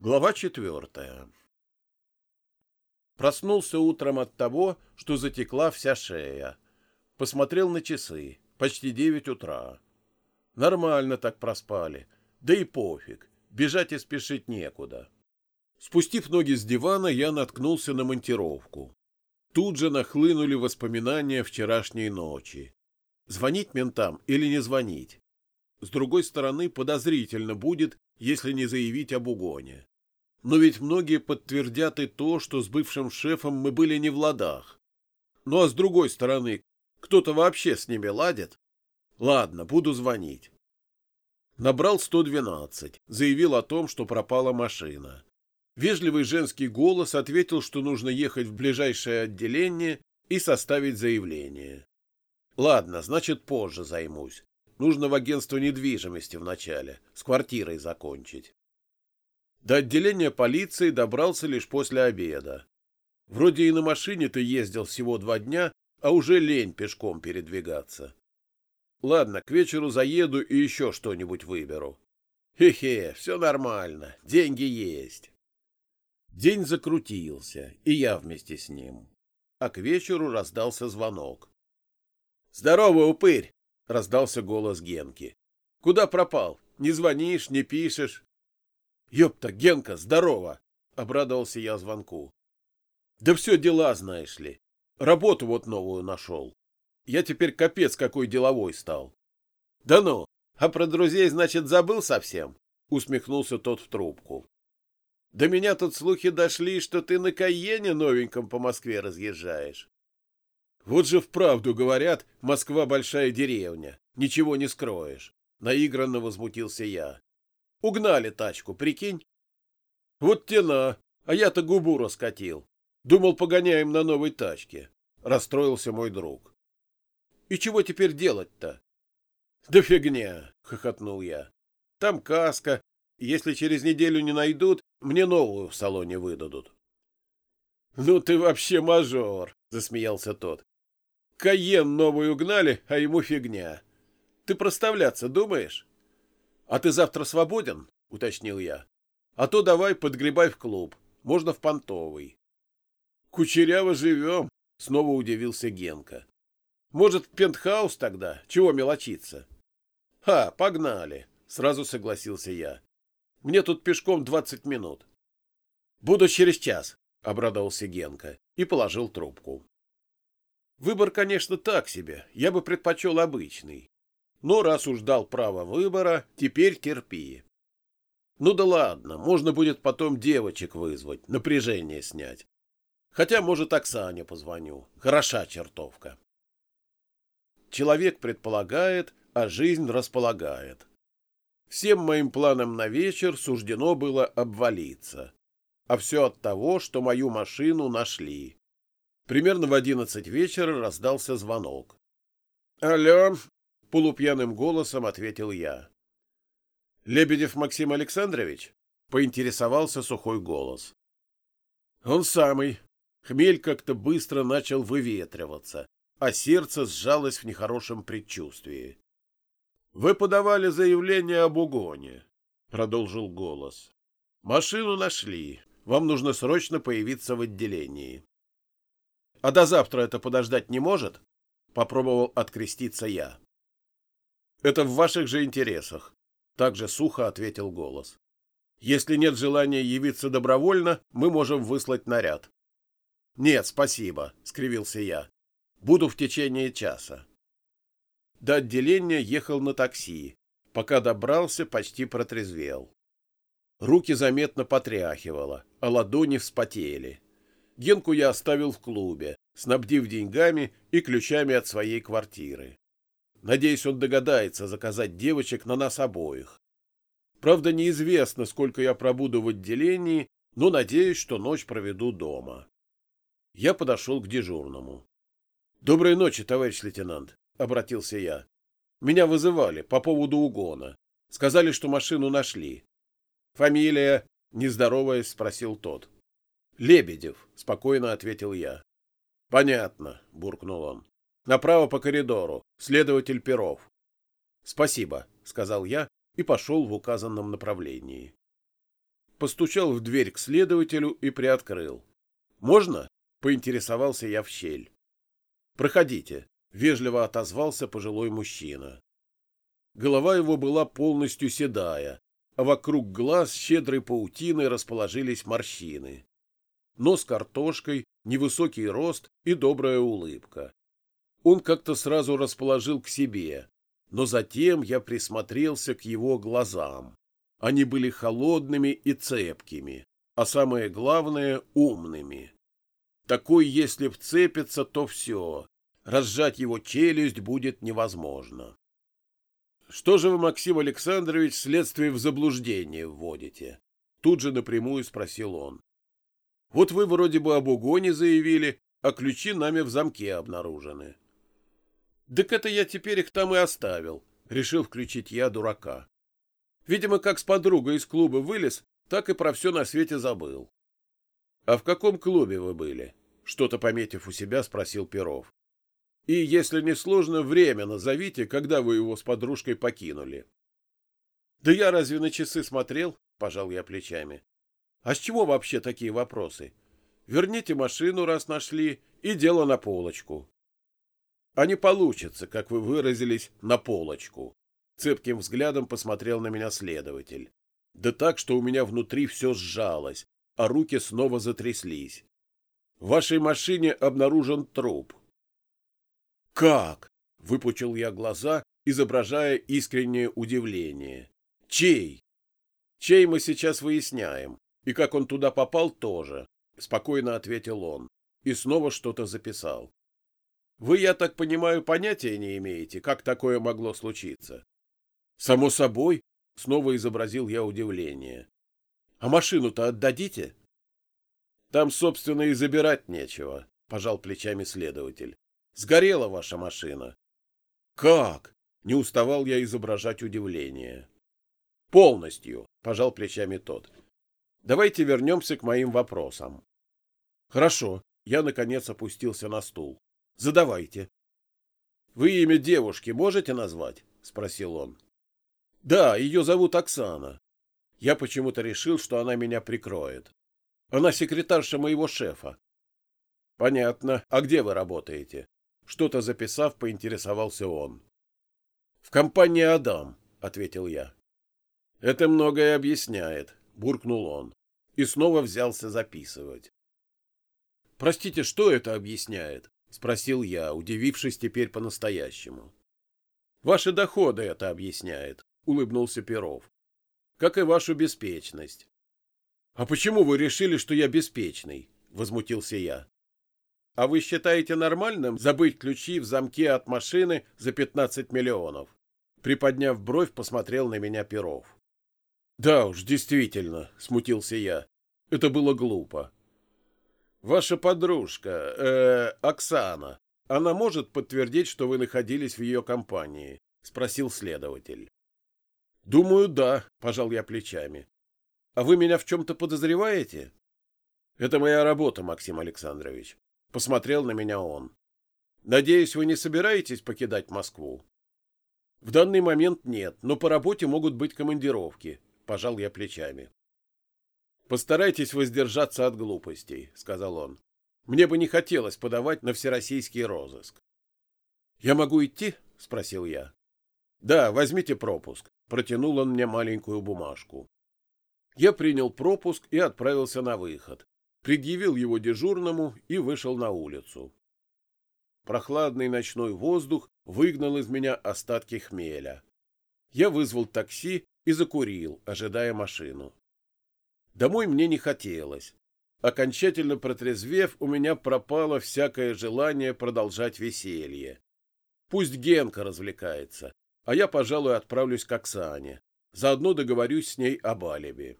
Глава четвертая Проснулся утром от того, что затекла вся шея. Посмотрел на часы. Почти девять утра. Нормально так проспали. Да и пофиг. Бежать и спешить некуда. Спустив ноги с дивана, я наткнулся на монтировку. Тут же нахлынули воспоминания вчерашней ночи. Звонить ментам или не звонить? С другой стороны, подозрительно будет, если не заявить об угоне. Но ведь многие подтвердят и то, что с бывшим шефом мы были не в ладах. Ну а с другой стороны, кто-то вообще с ними ладит? Ладно, буду звонить. Набрал 112, заявил о том, что пропала машина. Вежливый женский голос ответил, что нужно ехать в ближайшее отделение и составить заявление. Ладно, значит, позже займусь. Нужно в агентство недвижимости вначале, с квартирой закончить. До отделения полиции добрался лишь после обеда. Вроде и на машине-то ездил всего два дня, а уже лень пешком передвигаться. Ладно, к вечеру заеду и еще что-нибудь выберу. Хе-хе, все нормально, деньги есть. День закрутился, и я вместе с ним. А к вечеру раздался звонок. — Здорово, упырь! — раздался голос Генки. — Куда пропал? Не звонишь, не пишешь? Ёпта, Генка, здорово! Обрадовался я звонку. Да все дела, знаешь ли. Работу вот новую нашел. Я теперь капец какой деловой стал. Да ну, а про друзей, значит, забыл совсем? Усмехнулся тот в трубку. До меня тут слухи дошли, что ты на Каене новеньком по Москве разъезжаешь. Вот же вправду говорят, Москва большая деревня, ничего не скроешь. Наигранно возмутился я. Угнали тачку, прикинь? Вот тена, а я-то губу раскатил. Думал, погоняем на новой тачке. Расстроился мой друг. И чего теперь делать-то? Да фигня, хохотнул я. Там каска. Если через неделю не найдут, мне новую в салоне выдадут. Ну ты вообще мажор, засмеялся тот. Каен новую угнали, а ему фигня. Ты проставляться думаешь? А ты завтра свободен? — уточнил я. — А то давай подгребай в клуб. Можно в понтовый. — Кучеряво живем, — снова удивился Генка. — Может, в пентхаус тогда? Чего мелочиться? — Ха, погнали, — сразу согласился я. — Мне тут пешком двадцать минут. — Буду через час, — обрадовался Генка и положил трубку. Выбор, конечно, так себе, я бы предпочел обычный. Но раз уж дал право выбора, теперь терпи. Ну да ладно, можно будет потом девочек вызвать, напряжение снять. Хотя, может, Оксане позвоню. Хороша чертовка. Человек предполагает, а жизнь располагает. Всем моим планам на вечер суждено было обвалиться. А все от того, что мою машину нашли. Примерно в одиннадцать вечера раздался звонок. — Алло, — полупьяным голосом ответил я. «Лебедев Максим Александрович?» — поинтересовался сухой голос. «Он самый». Хмель как-то быстро начал выветриваться, а сердце сжалось в нехорошем предчувствии. «Вы подавали заявление об угоне», — продолжил голос. «Машину нашли. Вам нужно срочно появиться в отделении». «А до завтра это подождать не может?» — попробовал откреститься я. Это в ваших же интересах, также сухо ответил голос. Если нет желания явиться добровольно, мы можем выслать наряд. Нет, спасибо, скривился я. Буду в течение часа. До отделения ехал на такси. Пока добрался, почти протрезвел. Руки заметно потряхивало, а ладони вспотели. Генку я оставил в клубе, снабдив деньгами и ключами от своей квартиры. Надеюсь, он догадается заказать девочек на нас обоих. Правда, неизвестно, сколько я пробуду в отделении, но надеюсь, что ночь проведу дома. Я подошел к дежурному. — Доброй ночи, товарищ лейтенант, — обратился я. — Меня вызывали по поводу угона. Сказали, что машину нашли. — Фамилия? — нездороваясь, спросил тот. — Лебедев, — спокойно ответил я. — Понятно, — буркнул он. Направо по коридору. Следователь Перов. Спасибо, сказал я и пошел в указанном направлении. постучал в дверь к следователю и приоткрыл. «Можно?» — поинтересовался я в щель. «Проходите», — вежливо отозвался пожилой мужчина. Голова его была полностью седая, а вокруг глаз щедрой паутиной расположились морщины. Нос картошкой, невысокий рост и добрая улыбка. Он как-то сразу расположил к себе, но затем я присмотрелся к его глазам. Они были холодными и цепкими, а самое главное — умными. Такой, если вцепится, то все. Разжать его челюсть будет невозможно. Что же вы, Максим Александрович, следствие в заблуждение вводите? Тут же напрямую спросил он. Вот вы вроде бы об угоне заявили, а ключи нами в замке обнаружены. Так это я теперь их там и оставил, решил включить я дурака. Видимо, как с подругой из клуба вылез, так и про все на свете забыл. — А в каком клубе вы были? — что-то пометив у себя, спросил Перов. — И, если не сложно, время назовите, когда вы его с подружкой покинули. — Да я разве на часы смотрел? — пожал я плечами. — А с чего вообще такие вопросы? Верните машину, раз нашли, и дело на полочку а не получится, как вы выразились, на полочку. Цепким взглядом посмотрел на меня следователь. Да так, что у меня внутри все сжалось, а руки снова затряслись. В вашей машине обнаружен труп. Как? Выпучил я глаза, изображая искреннее удивление. Чей? Чей мы сейчас выясняем, и как он туда попал тоже, спокойно ответил он и снова что-то записал. Вы, я так понимаю, понятия не имеете, как такое могло случиться? Само собой, снова изобразил я удивление. А машину-то отдадите? Там, собственно, и забирать нечего, пожал плечами следователь. Сгорела ваша машина. Как? Не уставал я изображать удивление. Полностью, пожал плечами тот. Давайте вернемся к моим вопросам. Хорошо, я наконец опустился на стул. Задавайте. Вы имя девушки можете назвать? спросил он. Да, ее зовут Оксана. Я почему-то решил, что она меня прикроет. Она секретарша моего шефа. Понятно. А где вы работаете? Что-то записав, поинтересовался он. В компании Адам, ответил я. Это многое объясняет, буркнул он и снова взялся записывать. Простите, что это объясняет? — спросил я, удивившись теперь по-настоящему. — Ваши доходы это объясняет, — улыбнулся Перов. — Как и вашу беспечность. — А почему вы решили, что я беспечный? — возмутился я. — А вы считаете нормальным забыть ключи в замке от машины за 15 миллионов? Приподняв бровь, посмотрел на меня Перов. — Да уж, действительно, — смутился я. Это было глупо. Ваша подружка, э, Оксана, она может подтвердить, что вы находились в ее компании? спросил следователь. Думаю, да, пожал я плечами. А вы меня в чем то подозреваете? Это моя работа, Максим Александрович. Посмотрел на меня он. Надеюсь, вы не собираетесь покидать Москву? В данный момент нет, но по работе могут быть командировки, пожал я плечами. Постарайтесь воздержаться от глупостей, сказал он. Мне бы не хотелось подавать на всероссийский розыск. Я могу идти? спросил я. Да, возьмите пропуск. Протянул он мне маленькую бумажку. Я принял пропуск и отправился на выход. Предъявил его дежурному и вышел на улицу. Прохладный ночной воздух выгнал из меня остатки хмеля. Я вызвал такси и закурил, ожидая машину. Домой мне не хотелось. Окончательно протрезвев, у меня пропало всякое желание продолжать веселье. Пусть Генка развлекается, а я, пожалуй, отправлюсь к Оксане. Заодно договорюсь с ней об алиби.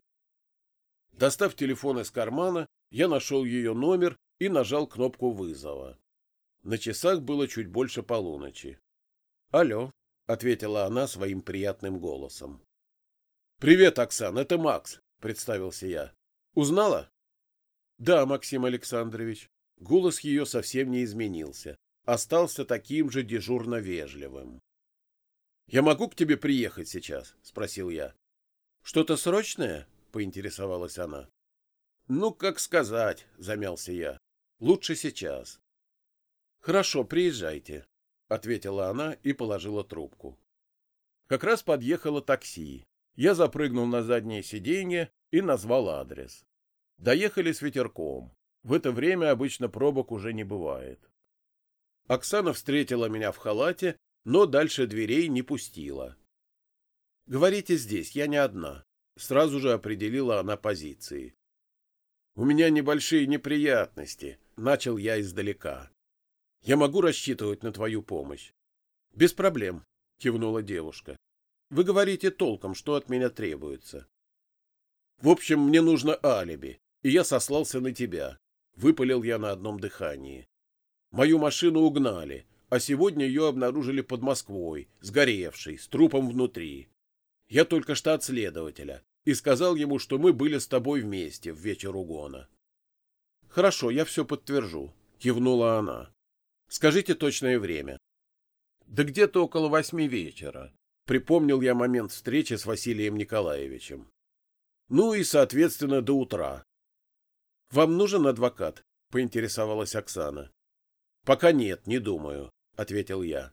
Достав телефон из кармана, я нашел ее номер и нажал кнопку вызова. На часах было чуть больше полуночи. «Алло», — ответила она своим приятным голосом. «Привет, Оксан, это Макс. — представился я. «Узнала?» «Да, Максим Александрович». Голос ее совсем не изменился. Остался таким же дежурно вежливым. «Я могу к тебе приехать сейчас?» — спросил я. «Что-то срочное?» — поинтересовалась она. «Ну, как сказать», — замялся я. «Лучше сейчас». «Хорошо, приезжайте», — ответила она и положила трубку. Как раз подъехало такси. Я запрыгнул на заднее сиденье и назвал адрес. Доехали с ветерком. В это время обычно пробок уже не бывает. Оксана встретила меня в халате, но дальше дверей не пустила. «Говорите здесь, я не одна», — сразу же определила она позиции. «У меня небольшие неприятности», — начал я издалека. «Я могу рассчитывать на твою помощь?» «Без проблем», — кивнула девушка. «Вы говорите толком, что от меня требуется». «В общем, мне нужно алиби, и я сослался на тебя», — выпалил я на одном дыхании. «Мою машину угнали, а сегодня ее обнаружили под Москвой, сгоревшей, с трупом внутри. Я только что от следователя и сказал ему, что мы были с тобой вместе в вечер угона. — Хорошо, я все подтвержу, — кивнула она. — Скажите точное время. — Да где-то около восьми вечера. Припомнил я момент встречи с Василием Николаевичем. Ну и, соответственно, до утра. — Вам нужен адвокат? — поинтересовалась Оксана. — Пока нет, не думаю ответил я.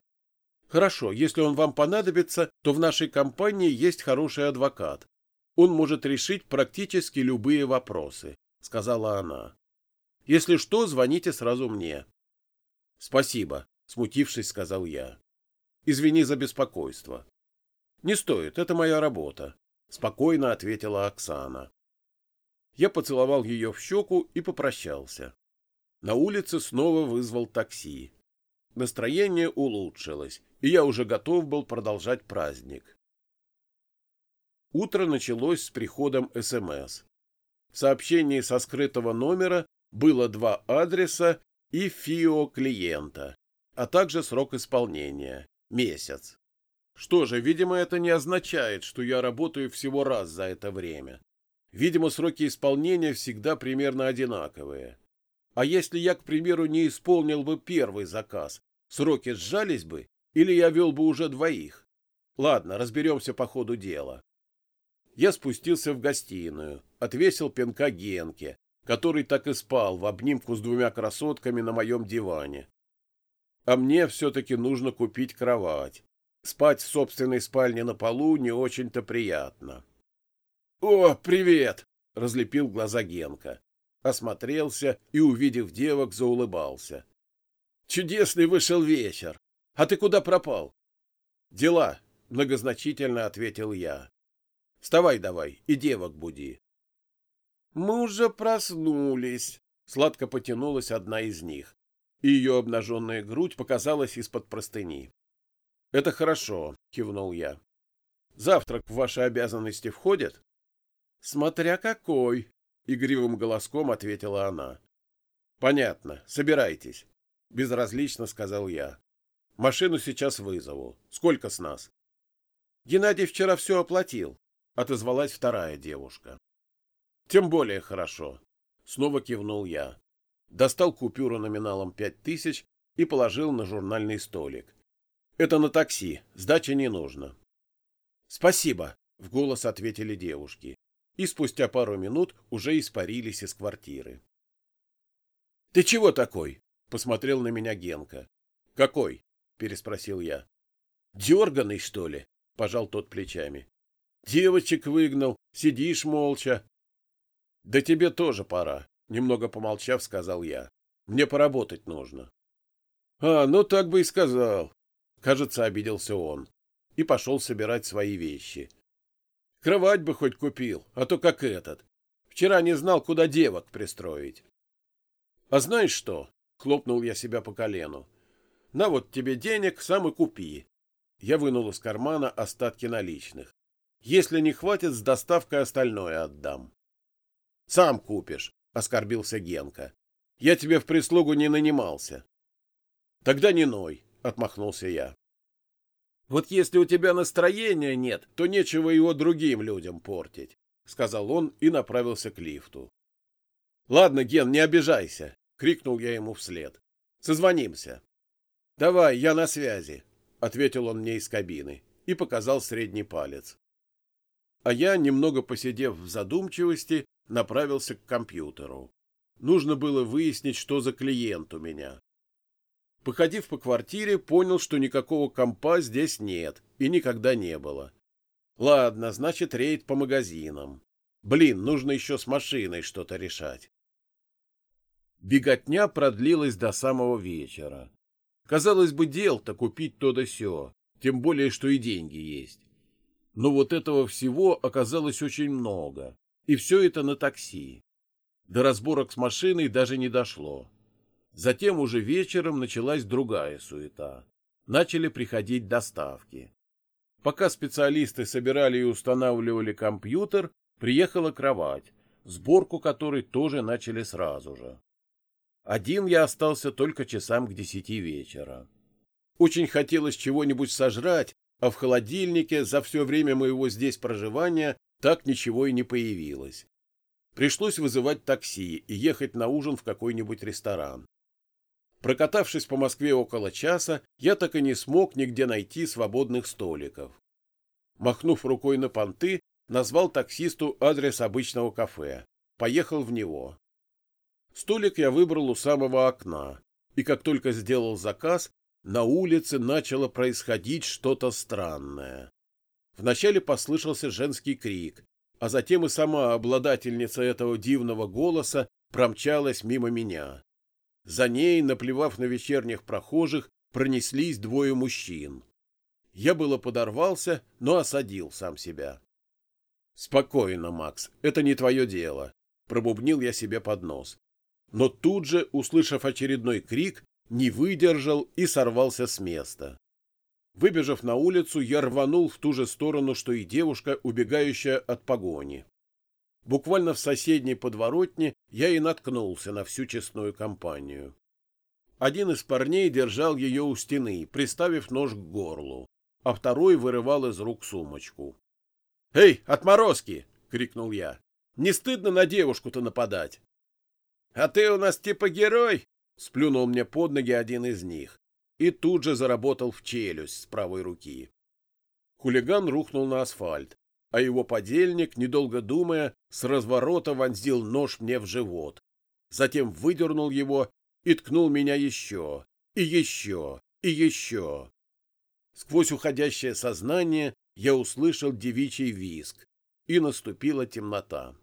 Хорошо, если он вам понадобится, то в нашей компании есть хороший адвокат. Он может решить практически любые вопросы, сказала она. Если что, звоните сразу мне. Спасибо, смутившись, сказал я. Извини за беспокойство. Не стоит, это моя работа, спокойно ответила Оксана. Я поцеловал ее в щеку и попрощался. На улице снова вызвал такси. Настроение улучшилось, и я уже готов был продолжать праздник. Утро началось с приходом СМС. В сообщении со скрытого номера было два адреса и ФИО клиента, а также срок исполнения – месяц. Что же, видимо, это не означает, что я работаю всего раз за это время. Видимо, сроки исполнения всегда примерно одинаковые. А если я, к примеру, не исполнил бы первый заказ, сроки сжались бы, или я вел бы уже двоих? Ладно, разберемся по ходу дела. Я спустился в гостиную, отвесил пинка Генке, который так и спал в обнимку с двумя красотками на моем диване. А мне все-таки нужно купить кровать. Спать в собственной спальне на полу не очень-то приятно. — О, привет! — разлепил глаза Генка осмотрелся и, увидев девок, заулыбался. «Чудесный вышел вечер! А ты куда пропал?» «Дела», — многозначительно ответил я. «Вставай давай и девок буди». «Мы уже проснулись», — сладко потянулась одна из них, ее обнаженная грудь показалась из-под простыни. «Это хорошо», — кивнул я. «Завтрак в ваши обязанности входит?» «Смотря какой», — игривым голоском ответила она. «Понятно. Собирайтесь», — безразлично сказал я. «Машину сейчас вызову. Сколько с нас?» «Геннадий вчера все оплатил», — отозвалась вторая девушка. «Тем более хорошо», — снова кивнул я. Достал купюру номиналом пять тысяч и положил на журнальный столик. «Это на такси. Сдачи не нужно». «Спасибо», — в голос ответили девушки и спустя пару минут уже испарились из квартиры. — Ты чего такой? — посмотрел на меня Генка. — Какой? — переспросил я. — Дерганый, что ли? — пожал тот плечами. — Девочек выгнал, сидишь молча. — Да тебе тоже пора, — немного помолчав, сказал я. — Мне поработать нужно. — А, ну так бы и сказал. Кажется, обиделся он и пошел собирать свои вещи. Кровать бы хоть купил, а то как этот. Вчера не знал, куда девок пристроить. — А знаешь что? — хлопнул я себя по колену. — На вот тебе денег, сам и купи. Я вынул из кармана остатки наличных. Если не хватит, с доставкой остальное отдам. — Сам купишь, — оскорбился Генка. — Я тебе в прислугу не нанимался. — Тогда не ной, — отмахнулся я. Вот если у тебя настроения нет, то нечего его другим людям портить, — сказал он и направился к лифту. — Ладно, Ген, не обижайся, — крикнул я ему вслед. — Созвонимся. — Давай, я на связи, — ответил он мне из кабины и показал средний палец. а я, немного посидев в задумчивости, направился к компьютеру. Нужно было выяснить, что за клиент у меня. Походив по квартире, понял, что никакого компа здесь нет и никогда не было. Ладно, значит, рейд по магазинам. Блин, нужно еще с машиной что-то решать. Беготня продлилась до самого вечера. Казалось бы, дел-то купить то да сё, тем более, что и деньги есть. Но вот этого всего оказалось очень много, и все это на такси. До разборок с машиной даже не дошло. Затем уже вечером началась другая суета. Начали приходить доставки. Пока специалисты собирали и устанавливали компьютер, приехала кровать, сборку которой тоже начали сразу же. Один я остался только часам к десяти вечера. Очень хотелось чего-нибудь сожрать, а в холодильнике за все время моего здесь проживания так ничего и не появилось. Пришлось вызывать такси и ехать на ужин в какой-нибудь ресторан. Прокатавшись по Москве около часа, я так и не смог нигде найти свободных столиков. Махнув рукой на понты, назвал таксисту адрес обычного кафе. Поехал в него. Столик я выбрал у самого окна, и как только сделал заказ, на улице начало происходить что-то странное. Вначале послышался женский крик, а затем и сама обладательница этого дивного голоса промчалась мимо меня. За ней, наплевав на вечерних прохожих, пронеслись двое мужчин. Я было подорвался, но осадил сам себя. — Спокойно, Макс, это не твое дело, — пробубнил я себе под нос но тут же, услышав очередной крик, не выдержал и сорвался с места. Выбежав на улицу, я рванул в ту же сторону, что и девушка, убегающая от погони. Буквально в соседней подворотне я и наткнулся на всю честную компанию. Один из парней держал ее у стены, приставив нож к горлу, а второй вырывал из рук сумочку. «Эй, отморозки!» — крикнул я. «Не стыдно на девушку-то нападать?» «А ты у нас типа герой?» — сплюнул мне под ноги один из них и тут же заработал в челюсть с правой руки. Хулиган рухнул на асфальт, а его подельник, недолго думая, с разворота вонзил нож мне в живот, затем выдернул его и ткнул меня еще, и еще, и еще. Сквозь уходящее сознание я услышал девичий визг, и наступила темнота.